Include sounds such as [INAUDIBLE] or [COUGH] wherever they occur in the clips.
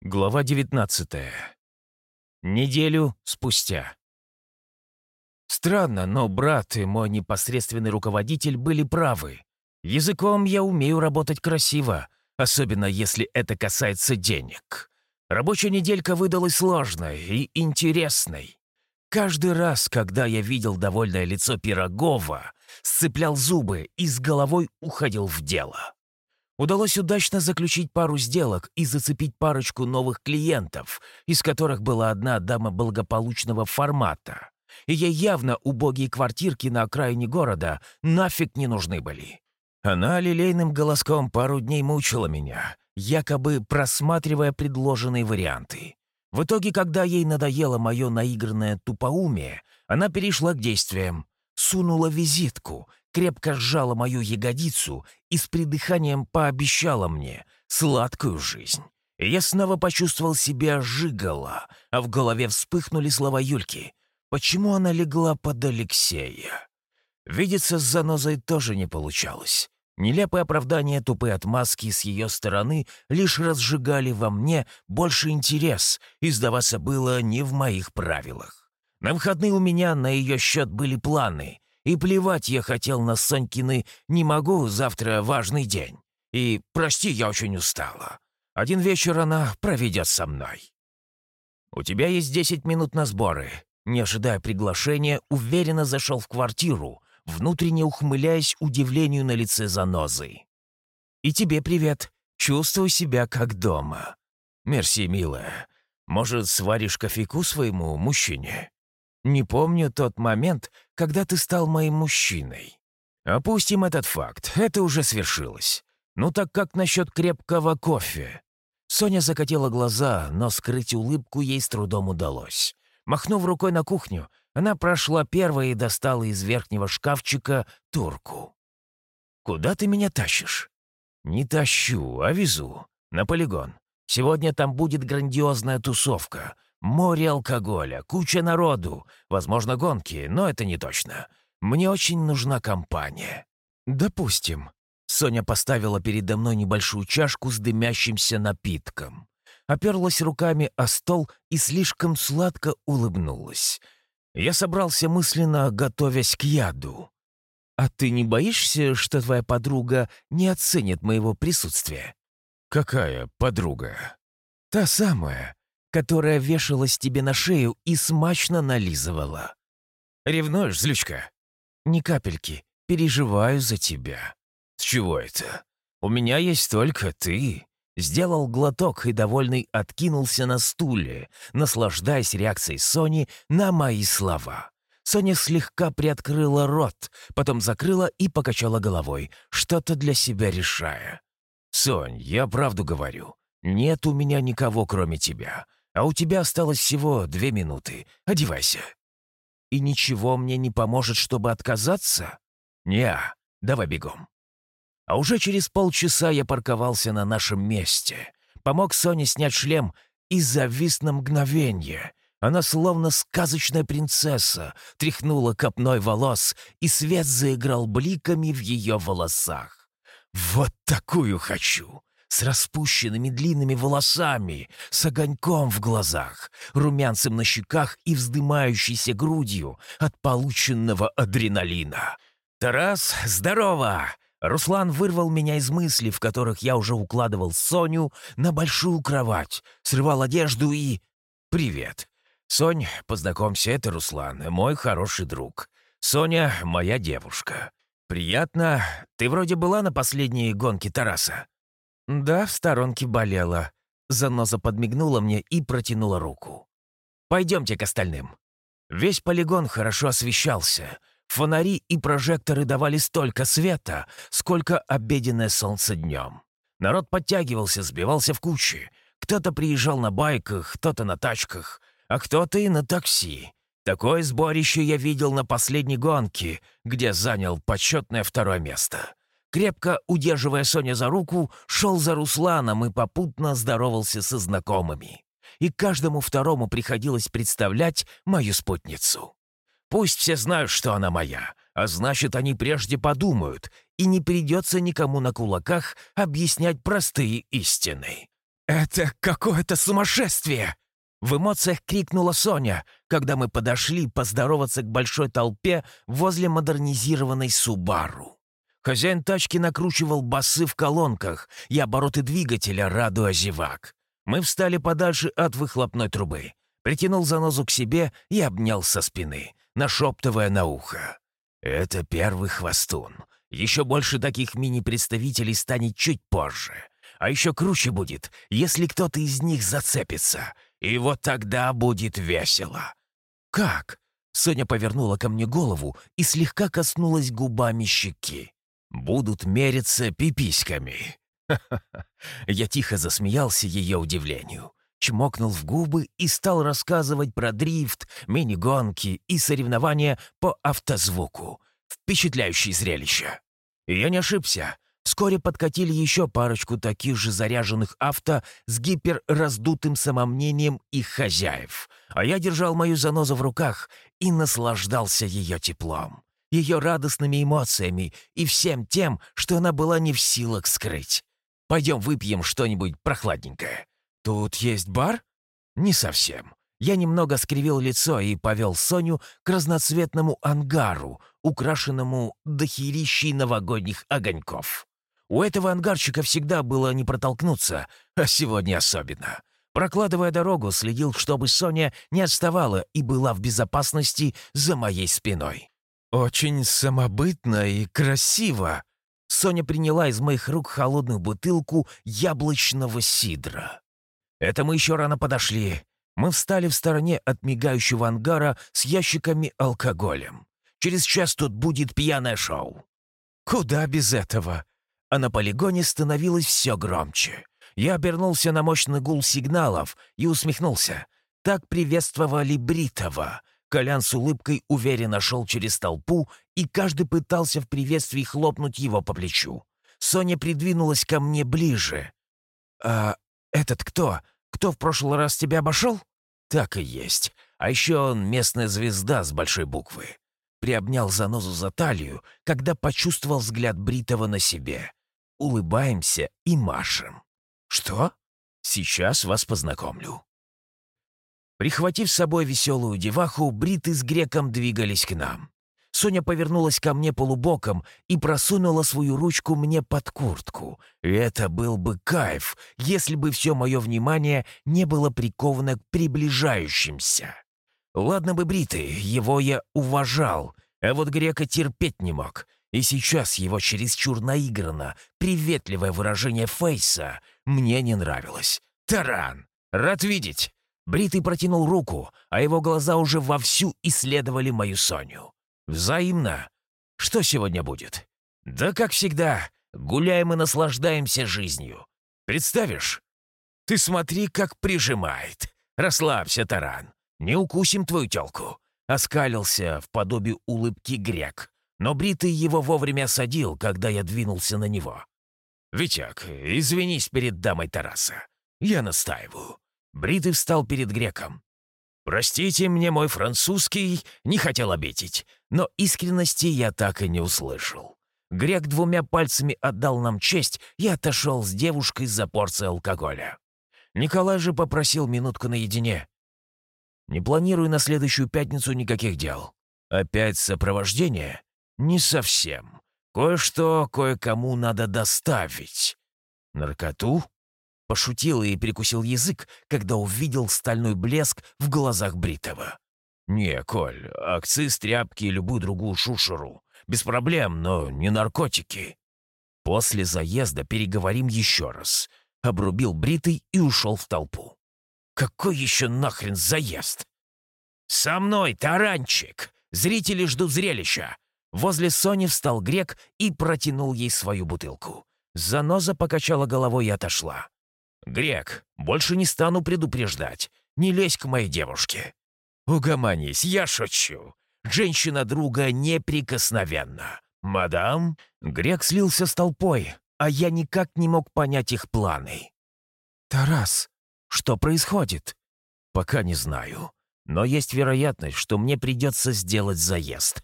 Глава 19. Неделю спустя. Странно, но брат и мой непосредственный руководитель были правы. Языком я умею работать красиво, особенно если это касается денег. Рабочая неделька выдалась сложной и интересной. Каждый раз, когда я видел довольное лицо Пирогова, сцеплял зубы и с головой уходил в дело. Удалось удачно заключить пару сделок и зацепить парочку новых клиентов, из которых была одна дама благополучного формата. И ей явно убогие квартирки на окраине города нафиг не нужны были. Она лилейным голоском пару дней мучила меня, якобы просматривая предложенные варианты. В итоге, когда ей надоело мое наигранное тупоумие, она перешла к действиям. Сунула визитку, крепко сжала мою ягодицу и с придыханием пообещала мне сладкую жизнь. Я снова почувствовал себя жигало, а в голове вспыхнули слова Юльки. Почему она легла под Алексея? Видеться с занозой тоже не получалось. Нелепые оправдания, тупые отмазки с ее стороны лишь разжигали во мне больше интерес, и сдаваться было не в моих правилах. На выходные у меня на ее счет были планы, и плевать я хотел на Санькины «не могу, завтра важный день». И «прости, я очень устала». Один вечер она проведет со мной. «У тебя есть десять минут на сборы». Не ожидая приглашения, уверенно зашел в квартиру, внутренне ухмыляясь удивлению на лице занозы. «И тебе привет. Чувствую себя как дома». «Мерси, милая. Может, сваришь кофейку своему мужчине?» Не помню тот момент, когда ты стал моим мужчиной. Опустим этот факт, это уже свершилось. Ну так как насчет крепкого кофе? Соня закатила глаза, но скрыть улыбку ей с трудом удалось. Махнув рукой на кухню, она прошла первой и достала из верхнего шкафчика турку. «Куда ты меня тащишь?» «Не тащу, а везу. На полигон. Сегодня там будет грандиозная тусовка. Море алкоголя, куча народу, возможно, гонки, но это не точно. Мне очень нужна компания». «Допустим». Соня поставила передо мной небольшую чашку с дымящимся напитком. Оперлась руками о стол и слишком сладко улыбнулась. Я собрался мысленно, готовясь к яду. «А ты не боишься, что твоя подруга не оценит моего присутствия?» «Какая подруга?» «Та самая, которая вешалась тебе на шею и смачно нализывала. Ревнуешь, злючка? Ни капельки. Переживаю за тебя. С чего это? У меня есть только ты. Сделал глоток и, довольный, откинулся на стуле, наслаждаясь реакцией Сони на мои слова. Соня слегка приоткрыла рот, потом закрыла и покачала головой, что-то для себя решая. «Сонь, я правду говорю. Нет у меня никого, кроме тебя. А у тебя осталось всего две минуты. Одевайся». «И ничего мне не поможет, чтобы отказаться?» «Не, давай бегом». А уже через полчаса я парковался на нашем месте. Помог Соне снять шлем и завис на мгновение. Она словно сказочная принцесса, тряхнула копной волос, и свет заиграл бликами в ее волосах. «Вот такую хочу!» С распущенными длинными волосами, с огоньком в глазах, румянцем на щеках и вздымающейся грудью от полученного адреналина. «Тарас, здорово!» Руслан вырвал меня из мыслей, в которых я уже укладывал Соню на большую кровать, срывал одежду и... «Привет. Сонь, познакомься, это Руслан, мой хороший друг. Соня — моя девушка. Приятно. Ты вроде была на последней гонке Тараса?» Да, в сторонке болела. Заноза подмигнула мне и протянула руку. «Пойдемте к остальным». Весь полигон хорошо освещался. Фонари и прожекторы давали столько света, сколько обеденное солнце днем. Народ подтягивался, сбивался в кучи. Кто-то приезжал на байках, кто-то на тачках, а кто-то и на такси. Такое сборище я видел на последней гонке, где занял почетное второе место. Крепко удерживая Соня за руку, шел за Русланом и попутно здоровался со знакомыми. И каждому второму приходилось представлять мою спутницу. Пусть все знают, что она моя, а значит, они прежде подумают, и не придется никому на кулаках объяснять простые истины. «Это какое-то сумасшествие!» В эмоциях крикнула Соня, когда мы подошли поздороваться к большой толпе возле модернизированной «Субару». Хозяин тачки накручивал басы в колонках и обороты двигателя, радуя зевак. Мы встали подальше от выхлопной трубы. Притянул занозу к себе и обнял со спины, нашептывая на ухо. «Это первый хвостун. Еще больше таких мини-представителей станет чуть позже. А еще круче будет, если кто-то из них зацепится. И вот тогда будет весело». «Как?» Соня повернула ко мне голову и слегка коснулась губами щеки. «Будут мериться пиписьками». [LAUGHS] Я тихо засмеялся ее удивлению, чмокнул в губы и стал рассказывать про дрифт, мини-гонки и соревнования по автозвуку. Впечатляющее зрелище. Я не ошибся. Вскоре подкатили еще парочку таких же заряженных авто с гиперраздутым самомнением их хозяев. А я держал мою занозу в руках и наслаждался ее теплом, ее радостными эмоциями и всем тем, что она была не в силах скрыть. Пойдем выпьем что-нибудь прохладненькое. Тут есть бар? Не совсем. Я немного скривил лицо и повел Соню к разноцветному ангару, украшенному дохерищей новогодних огоньков. У этого ангарчика всегда было не протолкнуться, а сегодня особенно. Прокладывая дорогу, следил, чтобы Соня не отставала и была в безопасности за моей спиной. «Очень самобытно и красиво!» Соня приняла из моих рук холодную бутылку яблочного сидра. «Это мы еще рано подошли. Мы встали в стороне от мигающего ангара с ящиками алкоголем. Через час тут будет пьяное шоу». «Куда без этого?» а на полигоне становилось все громче. Я обернулся на мощный гул сигналов и усмехнулся. Так приветствовали Бритова. Колян с улыбкой уверенно шел через толпу, и каждый пытался в приветствии хлопнуть его по плечу. Соня придвинулась ко мне ближе. «А этот кто? Кто в прошлый раз тебя обошел?» «Так и есть. А еще он местная звезда с большой буквы». Приобнял занозу за талию, когда почувствовал взгляд Бритова на себе улыбаемся и машем. Что? Сейчас вас познакомлю. Прихватив с собой веселую деваху, Бриты с Греком двигались к нам. Соня повернулась ко мне полубоком и просунула свою ручку мне под куртку. И это был бы кайф, если бы все мое внимание не было приковано к приближающимся. Ладно бы Бриты, его я уважал, а вот Грека терпеть не мог — и сейчас его чересчур наигранно, приветливое выражение фейса мне не нравилось. «Таран! Рад видеть!» Бритый протянул руку, а его глаза уже вовсю исследовали мою Соню. «Взаимно. Что сегодня будет?» «Да как всегда, гуляем и наслаждаемся жизнью. Представишь? Ты смотри, как прижимает. Расслабься, Таран. Не укусим твою тёлку». Оскалился в подобии улыбки грек, но Бритый его вовремя осадил, когда я двинулся на него. «Витяк, извинись перед дамой Тараса. Я настаиваю». Бритый встал перед греком. «Простите мне, мой французский, не хотел обидеть, но искренности я так и не услышал». Грек двумя пальцами отдал нам честь и отошел с девушкой за порцией алкоголя. Николай же попросил минутку наедине. «Не планирую на следующую пятницу никаких дел. Опять сопровождение?» «Не совсем. Кое-что кое-кому надо доставить». «Наркоту?» Пошутил и прикусил язык, когда увидел стальной блеск в глазах Бритова. «Не, Коль, акции, тряпки и любую другую шушеру. Без проблем, но не наркотики». «После заезда переговорим еще раз», — обрубил Бритый и ушел в толпу. «Какой еще нахрен заезд?» «Со мной, таранчик! Зрители ждут зрелища. Возле Сони встал грек и протянул ей свою бутылку. Заноза покачала головой и отошла. «Грек, больше не стану предупреждать. Не лезь к моей девушке». «Угомонись, я шучу. Женщина друга неприкосновенна. Мадам?» Грек слился с толпой, а я никак не мог понять их планы. «Тарас, что происходит?» «Пока не знаю. Но есть вероятность, что мне придется сделать заезд.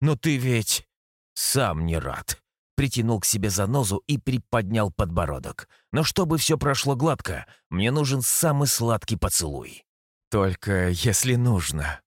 «Но ты ведь сам не рад», — притянул к себе занозу и приподнял подбородок. Но чтобы все прошло гладко, мне нужен самый сладкий поцелуй. «Только если нужно»,